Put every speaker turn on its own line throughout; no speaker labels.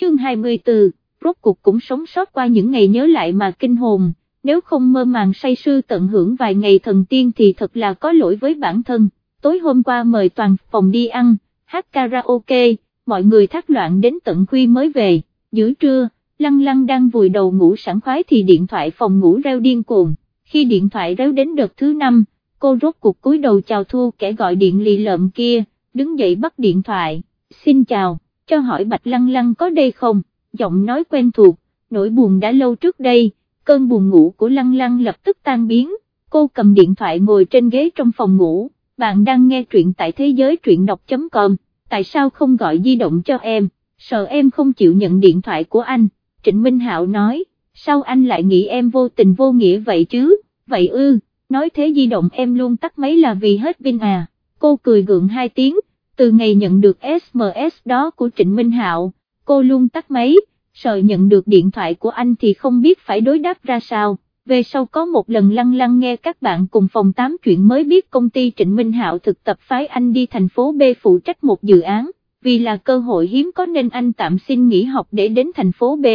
chương 24, rốt cuộc cũng sống sót qua những ngày nhớ lại mà kinh hồn, nếu không mơ màng say sưa tận hưởng vài ngày thần tiên thì thật là có lỗi với bản thân, tối hôm qua mời toàn phòng đi ăn, hát karaoke, mọi người thác loạn đến tận khuya mới về, giữa trưa, lăng lăng đang vùi đầu ngủ sẵn khoái thì điện thoại phòng ngủ reo điên cuồng, khi điện thoại réo đến đợt thứ năm, cô rốt cuộc cúi đầu chào thua kẻ gọi điện lì lợm kia, đứng dậy bắt điện thoại, xin chào, cho hỏi Bạch Lăng Lăng có đây không, giọng nói quen thuộc, nỗi buồn đã lâu trước đây, cơn buồn ngủ của Lăng Lăng lập tức tan biến, cô cầm điện thoại ngồi trên ghế trong phòng ngủ, bạn đang nghe truyện tại thế giới truyện đọc.com, tại sao không gọi di động cho em, sợ em không chịu nhận điện thoại của anh, Trịnh Minh Hạo nói, sao anh lại nghĩ em vô tình vô nghĩa vậy chứ, vậy ư, nói thế di động em luôn tắt máy là vì hết pin à, cô cười gượng hai tiếng, từ ngày nhận được SMS đó của Trịnh Minh Hạo, cô luôn tắt máy, sợ nhận được điện thoại của anh thì không biết phải đối đáp ra sao. Về sau có một lần lăng lăng nghe các bạn cùng phòng 8 chuyện mới biết công ty Trịnh Minh Hạo thực tập phái anh đi thành phố B phụ trách một dự án, vì là cơ hội hiếm có nên anh tạm xin nghỉ học để đến thành phố B,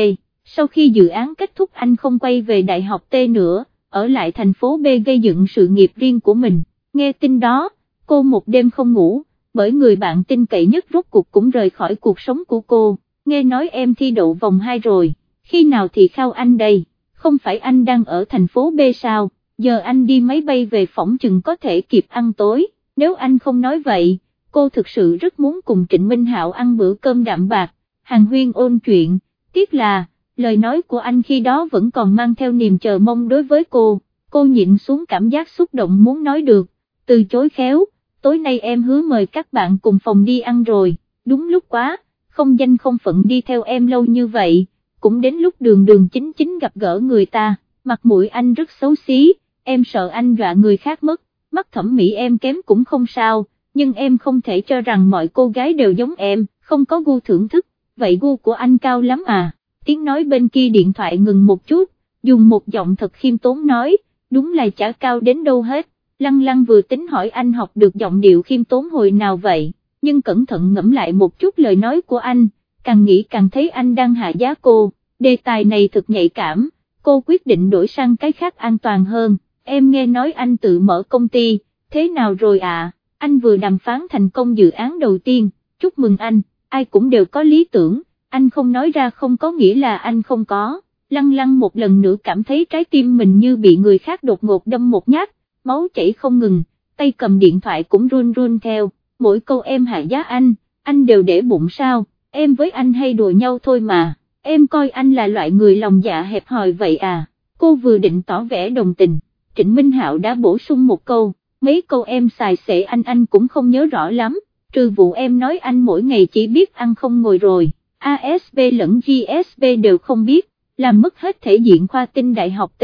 sau khi dự án kết thúc anh không quay về đại học T nữa, ở lại thành phố B gây dựng sự nghiệp riêng của mình, nghe tin đó, cô một đêm không ngủ, bởi người bạn tin cậy nhất rốt cuộc cũng rời khỏi cuộc sống của cô, nghe nói em thi đậu vòng 2 rồi, khi nào thì khao anh đây, không phải anh đang ở thành phố B sao, giờ anh đi máy bay về phỏng chừng có thể kịp ăn tối, nếu anh không nói vậy, cô thực sự rất muốn cùng Trịnh Minh Hạo ăn bữa cơm đạm bạc, hàng huyên ôn chuyện, tiếc là, lời nói của anh khi đó vẫn còn mang theo niềm chờ mong đối với cô, cô nhịn xuống cảm giác xúc động muốn nói được, từ chối khéo, tối nay em hứa mời các bạn cùng phòng đi ăn rồi, đúng lúc quá, không danh không phận đi theo em lâu như vậy, cũng đến lúc đường đường chính chính gặp gỡ người ta, mặt mũi anh rất xấu xí, em sợ anh dọa người khác mất, mắt thẩm mỹ em kém cũng không sao, nhưng em không thể cho rằng mọi cô gái đều giống em, không có gu thưởng thức, vậy gu của anh cao lắm à, tiếng nói bên kia điện thoại ngừng một chút, dùng một giọng thật khiêm tốn nói, đúng là chả cao đến đâu hết, lăng lăng vừa tính hỏi anh học được giọng điệu khiêm tốn hồi nào vậy, nhưng cẩn thận ngẫm lại một chút lời nói của anh, càng nghĩ càng thấy anh đang hạ giá cô, đề tài này thực nhạy cảm, cô quyết định đổi sang cái khác an toàn hơn, em nghe nói anh tự mở công ty, thế nào rồi à, anh vừa đàm phán thành công dự án đầu tiên, chúc mừng anh, ai cũng đều có lý tưởng, anh không nói ra không có nghĩa là anh không có, lăng lăng một lần nữa cảm thấy trái tim mình như bị người khác đột ngột đâm một nhát, máu chảy không ngừng, tay cầm điện thoại cũng run run theo, mỗi câu em hạ giá anh, anh đều để bụng sao, em với anh hay đùa nhau thôi mà, em coi anh là loại người lòng dạ hẹp hòi vậy à, cô vừa định tỏ vẻ đồng tình, Trịnh Minh Hạo đã bổ sung một câu, mấy câu em xài xệ anh anh cũng không nhớ rõ lắm, trừ vụ em nói anh mỗi ngày chỉ biết ăn không ngồi rồi, ASB lẫn GSB đều không biết, làm mất hết thể diện khoa tinh đại học T,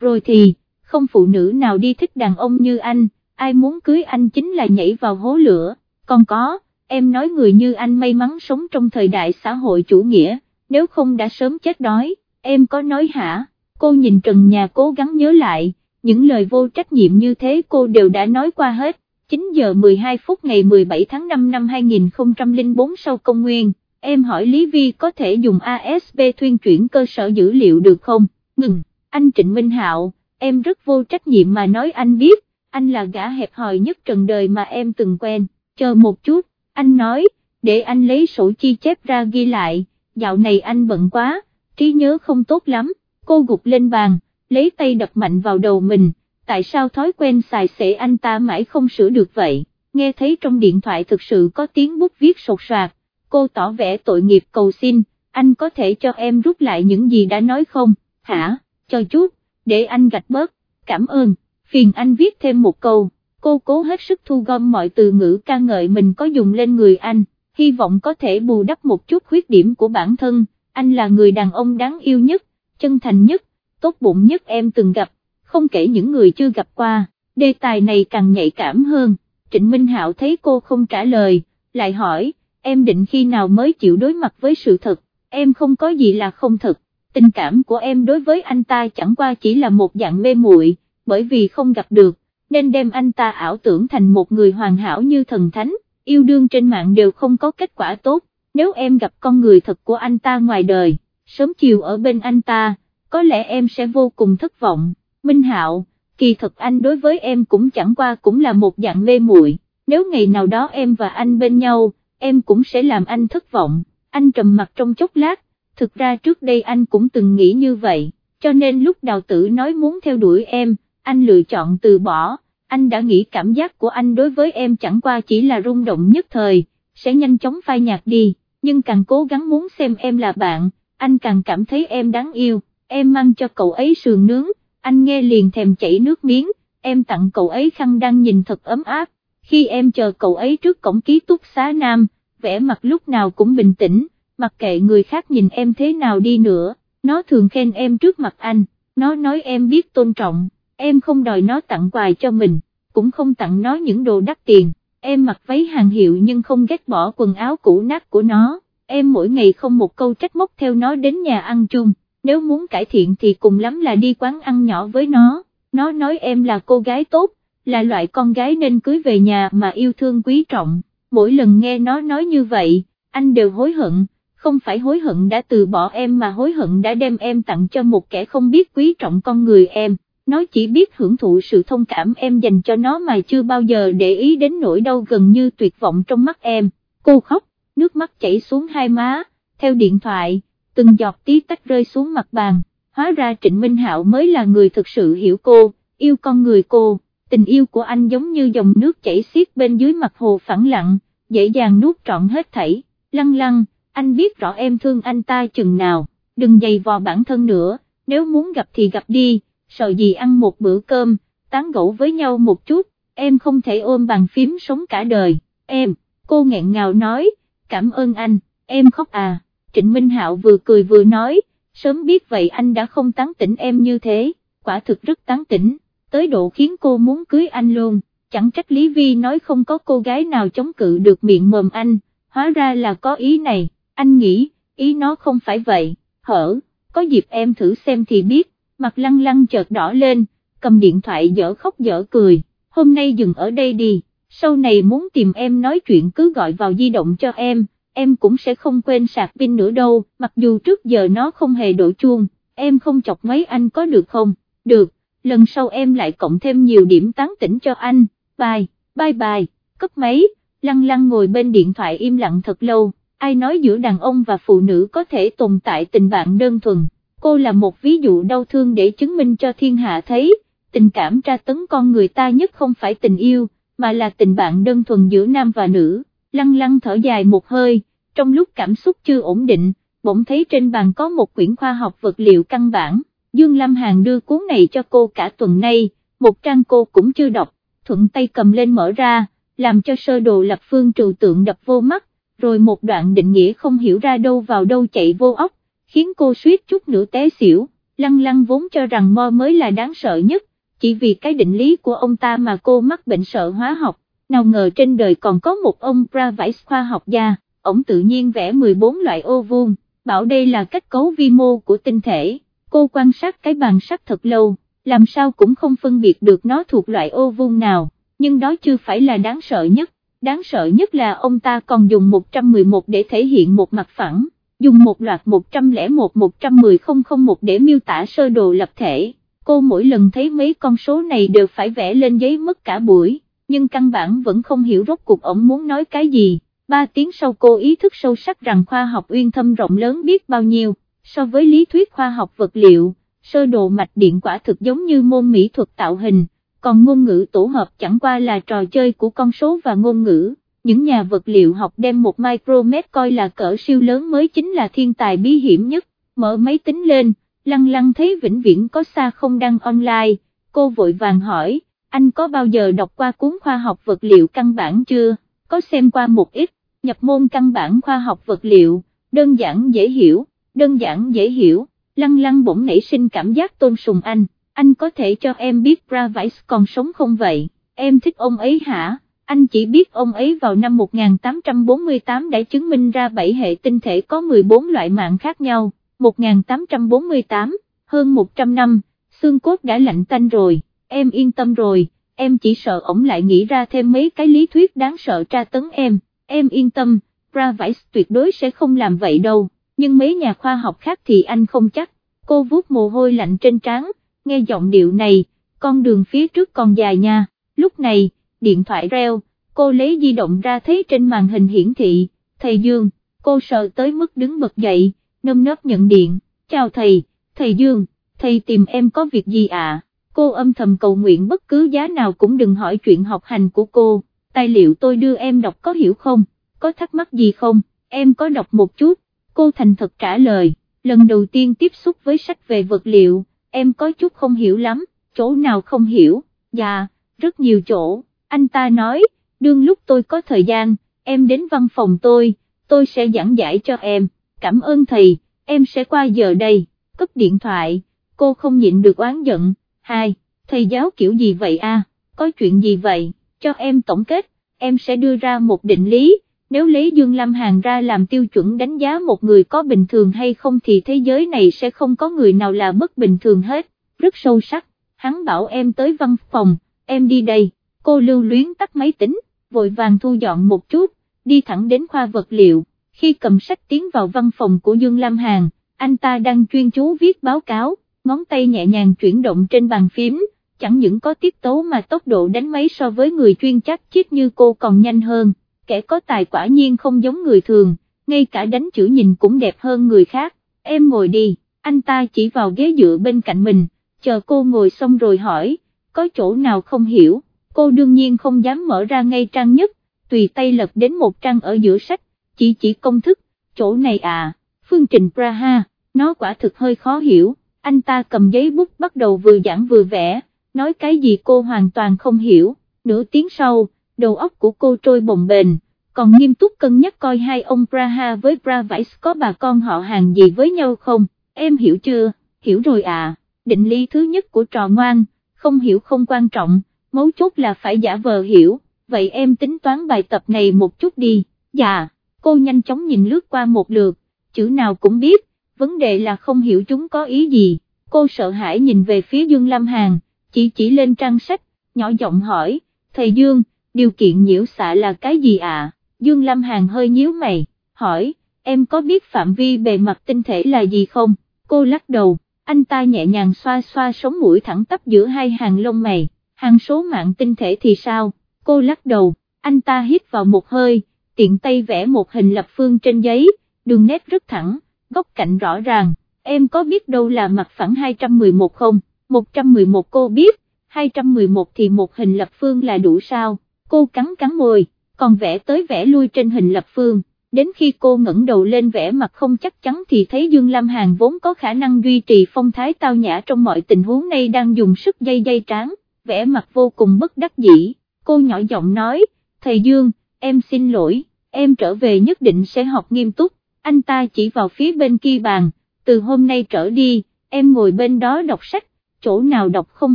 rồi thì không phụ nữ nào đi thích đàn ông như anh, ai muốn cưới anh chính là nhảy vào hố lửa, còn có, em nói người như anh may mắn sống trong thời đại xã hội chủ nghĩa, nếu không đã sớm chết đói, em có nói hả, cô nhìn trần nhà cố gắng nhớ lại, những lời vô trách nhiệm như thế cô đều đã nói qua hết, 9 giờ 12 phút ngày 17 tháng 5 năm 2004 sau công nguyên, em hỏi Lý Vi có thể dùng ASB thuyên chuyển cơ sở dữ liệu được không, ngừng, anh Trịnh Minh Hạo em rất vô trách nhiệm mà nói anh biết, anh là gã hẹp hòi nhất trần đời mà em từng quen, chờ một chút, anh nói, để anh lấy sổ chi chép ra ghi lại, dạo này anh bận quá, trí nhớ không tốt lắm, cô gục lên bàn, lấy tay đập mạnh vào đầu mình, tại sao thói quen xài xể anh ta mãi không sửa được vậy, nghe thấy trong điện thoại thực sự có tiếng bút viết sột soạt, cô tỏ vẻ tội nghiệp cầu xin, anh có thể cho em rút lại những gì đã nói không, hả, cho chút, để anh gạch bớt, cảm ơn, phiền anh viết thêm một câu, cô cố hết sức thu gom mọi từ ngữ ca ngợi mình có dùng lên người anh, hy vọng có thể bù đắp một chút khuyết điểm của bản thân, anh là người đàn ông đáng yêu nhất, chân thành nhất, tốt bụng nhất em từng gặp, không kể những người chưa gặp qua, đề tài này càng nhạy cảm hơn, Trịnh Minh Hạo thấy cô không trả lời, lại hỏi, em định khi nào mới chịu đối mặt với sự thật, em không có gì là không thật, tình cảm của em đối với anh ta chẳng qua chỉ là một dạng mê muội, bởi vì không gặp được, nên đem anh ta ảo tưởng thành một người hoàn hảo như thần thánh, yêu đương trên mạng đều không có kết quả tốt, nếu em gặp con người thật của anh ta ngoài đời, sớm chiều ở bên anh ta, có lẽ em sẽ vô cùng thất vọng, Minh Hạo, kỳ thật anh đối với em cũng chẳng qua cũng là một dạng mê muội. nếu ngày nào đó em và anh bên nhau, em cũng sẽ làm anh thất vọng, anh trầm mặt trong chốc lát, thực ra trước đây anh cũng từng nghĩ như vậy, cho nên lúc đào tử nói muốn theo đuổi em, anh lựa chọn từ bỏ, anh đã nghĩ cảm giác của anh đối với em chẳng qua chỉ là rung động nhất thời, sẽ nhanh chóng phai nhạt đi, nhưng càng cố gắng muốn xem em là bạn, anh càng cảm thấy em đáng yêu, em mang cho cậu ấy sườn nướng, anh nghe liền thèm chảy nước miếng, em tặng cậu ấy khăn đang nhìn thật ấm áp, khi em chờ cậu ấy trước cổng ký túc xá nam, vẻ mặt lúc nào cũng bình tĩnh, mặc kệ người khác nhìn em thế nào đi nữa, nó thường khen em trước mặt anh, nó nói em biết tôn trọng, em không đòi nó tặng quà cho mình, cũng không tặng nó những đồ đắt tiền, em mặc váy hàng hiệu nhưng không ghét bỏ quần áo cũ nát của nó, em mỗi ngày không một câu trách móc theo nó đến nhà ăn chung, nếu muốn cải thiện thì cùng lắm là đi quán ăn nhỏ với nó, nó nói em là cô gái tốt, là loại con gái nên cưới về nhà mà yêu thương quý trọng, mỗi lần nghe nó nói như vậy, anh đều hối hận không phải hối hận đã từ bỏ em mà hối hận đã đem em tặng cho một kẻ không biết quý trọng con người em, nó chỉ biết hưởng thụ sự thông cảm em dành cho nó mà chưa bao giờ để ý đến nỗi đau gần như tuyệt vọng trong mắt em, cô khóc, nước mắt chảy xuống hai má, theo điện thoại, từng giọt tí tách rơi xuống mặt bàn, hóa ra Trịnh Minh Hạo mới là người thực sự hiểu cô, yêu con người cô, tình yêu của anh giống như dòng nước chảy xiết bên dưới mặt hồ phẳng lặng, dễ dàng nuốt trọn hết thảy, lăng lăng anh biết rõ em thương anh ta chừng nào, đừng dày vò bản thân nữa, nếu muốn gặp thì gặp đi, sợ gì ăn một bữa cơm, tán gẫu với nhau một chút, em không thể ôm bàn phím sống cả đời, em, cô nghẹn ngào nói, cảm ơn anh, em khóc à, Trịnh Minh Hạo vừa cười vừa nói, sớm biết vậy anh đã không tán tỉnh em như thế, quả thực rất tán tỉnh, tới độ khiến cô muốn cưới anh luôn, chẳng trách Lý Vi nói không có cô gái nào chống cự được miệng mồm anh, hóa ra là có ý này anh nghĩ, ý nó không phải vậy, hở, có dịp em thử xem thì biết, mặt lăng lăng chợt đỏ lên, cầm điện thoại dở khóc dở cười, hôm nay dừng ở đây đi, sau này muốn tìm em nói chuyện cứ gọi vào di động cho em, em cũng sẽ không quên sạc pin nữa đâu, mặc dù trước giờ nó không hề đổ chuông, em không chọc mấy anh có được không, được, lần sau em lại cộng thêm nhiều điểm tán tỉnh cho anh, bye, bye bye, cấp máy, lăng lăng ngồi bên điện thoại im lặng thật lâu ai nói giữa đàn ông và phụ nữ có thể tồn tại tình bạn đơn thuần, cô là một ví dụ đau thương để chứng minh cho thiên hạ thấy, tình cảm tra tấn con người ta nhất không phải tình yêu, mà là tình bạn đơn thuần giữa nam và nữ, lăng lăng thở dài một hơi, trong lúc cảm xúc chưa ổn định, bỗng thấy trên bàn có một quyển khoa học vật liệu căn bản, Dương Lâm Hàn đưa cuốn này cho cô cả tuần nay, một trang cô cũng chưa đọc, thuận tay cầm lên mở ra, làm cho sơ đồ lập phương trừu tượng đập vô mắt, rồi một đoạn định nghĩa không hiểu ra đâu vào đâu chạy vô ốc, khiến cô suýt chút nữa té xỉu, lăng lăng vốn cho rằng mo mới là đáng sợ nhất, chỉ vì cái định lý của ông ta mà cô mắc bệnh sợ hóa học, nào ngờ trên đời còn có một ông Pravais khoa học gia, ổng tự nhiên vẽ 14 loại ô vuông, bảo đây là kết cấu vi mô của tinh thể, cô quan sát cái bàn sắt thật lâu, làm sao cũng không phân biệt được nó thuộc loại ô vuông nào, nhưng đó chưa phải là đáng sợ nhất đáng sợ nhất là ông ta còn dùng 111 để thể hiện một mặt phẳng, dùng một loạt 101-110-001 để miêu tả sơ đồ lập thể, cô mỗi lần thấy mấy con số này đều phải vẽ lên giấy mất cả buổi, nhưng căn bản vẫn không hiểu rốt cuộc ổng muốn nói cái gì, ba tiếng sau cô ý thức sâu sắc rằng khoa học uyên thâm rộng lớn biết bao nhiêu, so với lý thuyết khoa học vật liệu, sơ đồ mạch điện quả thực giống như môn mỹ thuật tạo hình còn ngôn ngữ tổ hợp chẳng qua là trò chơi của con số và ngôn ngữ, những nhà vật liệu học đem một micromet coi là cỡ siêu lớn mới chính là thiên tài bí hiểm nhất, mở máy tính lên, lăng lăng thấy vĩnh viễn có xa không đăng online, cô vội vàng hỏi, anh có bao giờ đọc qua cuốn khoa học vật liệu căn bản chưa, có xem qua một ít, nhập môn căn bản khoa học vật liệu, đơn giản dễ hiểu, đơn giản dễ hiểu, lăng lăng bỗng nảy sinh cảm giác tôn sùng anh anh có thể cho em biết Bravice còn sống không vậy, em thích ông ấy hả? Anh chỉ biết ông ấy vào năm 1848 đã chứng minh ra 7 hệ tinh thể có 14 loại mạng khác nhau, 1848, hơn 100 năm, xương cốt đã lạnh tanh rồi, em yên tâm rồi, em chỉ sợ ổng lại nghĩ ra thêm mấy cái lý thuyết đáng sợ tra tấn em, em yên tâm, Pravice tuyệt đối sẽ không làm vậy đâu, nhưng mấy nhà khoa học khác thì anh không chắc, cô vuốt mồ hôi lạnh trên trán, nghe giọng điệu này, con đường phía trước còn dài nha, lúc này, điện thoại reo, cô lấy di động ra thấy trên màn hình hiển thị, thầy Dương, cô sợ tới mức đứng bật dậy, nâm nớp nhận điện, chào thầy, thầy Dương, thầy tìm em có việc gì à, cô âm thầm cầu nguyện bất cứ giá nào cũng đừng hỏi chuyện học hành của cô, tài liệu tôi đưa em đọc có hiểu không, có thắc mắc gì không, em có đọc một chút, cô thành thật trả lời, lần đầu tiên tiếp xúc với sách về vật liệu, em có chút không hiểu lắm, chỗ nào không hiểu, dạ, rất nhiều chỗ, anh ta nói, đương lúc tôi có thời gian, em đến văn phòng tôi, tôi sẽ giảng giải cho em, cảm ơn thầy, em sẽ qua giờ đây, cấp điện thoại, cô không nhịn được oán giận, hai, thầy giáo kiểu gì vậy a? có chuyện gì vậy, cho em tổng kết, em sẽ đưa ra một định lý, nếu lấy Dương Lam Hàn ra làm tiêu chuẩn đánh giá một người có bình thường hay không thì thế giới này sẽ không có người nào là bất bình thường hết, rất sâu sắc, hắn bảo em tới văn phòng, em đi đây, cô lưu luyến tắt máy tính, vội vàng thu dọn một chút, đi thẳng đến khoa vật liệu, khi cầm sách tiến vào văn phòng của Dương Lam Hàn, anh ta đang chuyên chú viết báo cáo, ngón tay nhẹ nhàng chuyển động trên bàn phím, chẳng những có tiết tấu mà tốc độ đánh máy so với người chuyên chắc chiết như cô còn nhanh hơn, kẻ có tài quả nhiên không giống người thường, ngay cả đánh chữ nhìn cũng đẹp hơn người khác, em ngồi đi, anh ta chỉ vào ghế dựa bên cạnh mình, chờ cô ngồi xong rồi hỏi, có chỗ nào không hiểu, cô đương nhiên không dám mở ra ngay trang nhất, tùy tay lật đến một trang ở giữa sách, chỉ chỉ công thức, chỗ này à, phương trình Praha, nó quả thực hơi khó hiểu, anh ta cầm giấy bút bắt đầu vừa giảng vừa vẽ, nói cái gì cô hoàn toàn không hiểu, nửa tiếng sau, đầu óc của cô trôi bồng bềnh, còn nghiêm túc cân nhắc coi hai ông Praha với Pravice có bà con họ hàng gì với nhau không, em hiểu chưa, hiểu rồi à, định lý thứ nhất của trò ngoan, không hiểu không quan trọng, mấu chốt là phải giả vờ hiểu, vậy em tính toán bài tập này một chút đi, dạ, cô nhanh chóng nhìn lướt qua một lượt, chữ nào cũng biết, vấn đề là không hiểu chúng có ý gì, cô sợ hãi nhìn về phía Dương Lam Hàn, chỉ chỉ lên trang sách, nhỏ giọng hỏi, thầy Dương, điều kiện nhiễu xạ là cái gì à, Dương Lam Hàn hơi nhíu mày, hỏi, em có biết phạm vi bề mặt tinh thể là gì không, cô lắc đầu, anh ta nhẹ nhàng xoa xoa sống mũi thẳng tắp giữa hai hàng lông mày, hàng số mạng tinh thể thì sao, cô lắc đầu, anh ta hít vào một hơi, tiện tay vẽ một hình lập phương trên giấy, đường nét rất thẳng, góc cạnh rõ ràng, em có biết đâu là mặt phẳng 211 không, 111 cô biết, 211 thì một hình lập phương là đủ sao, cô cắn cắn môi, còn vẽ tới vẽ lui trên hình lập phương, đến khi cô ngẩng đầu lên vẽ mặt không chắc chắn thì thấy Dương Lam Hàn vốn có khả năng duy trì phong thái tao nhã trong mọi tình huống này đang dùng sức dây dây tráng, vẽ mặt vô cùng bất đắc dĩ, cô nhỏ giọng nói, thầy Dương, em xin lỗi, em trở về nhất định sẽ học nghiêm túc, anh ta chỉ vào phía bên kia bàn, từ hôm nay trở đi, em ngồi bên đó đọc sách, chỗ nào đọc không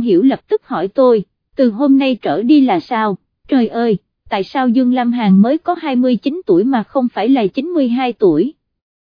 hiểu lập tức hỏi tôi, từ hôm nay trở đi là sao, trời ơi, tại sao Dương Lam Hàn mới có 29 tuổi mà không phải là 92 tuổi.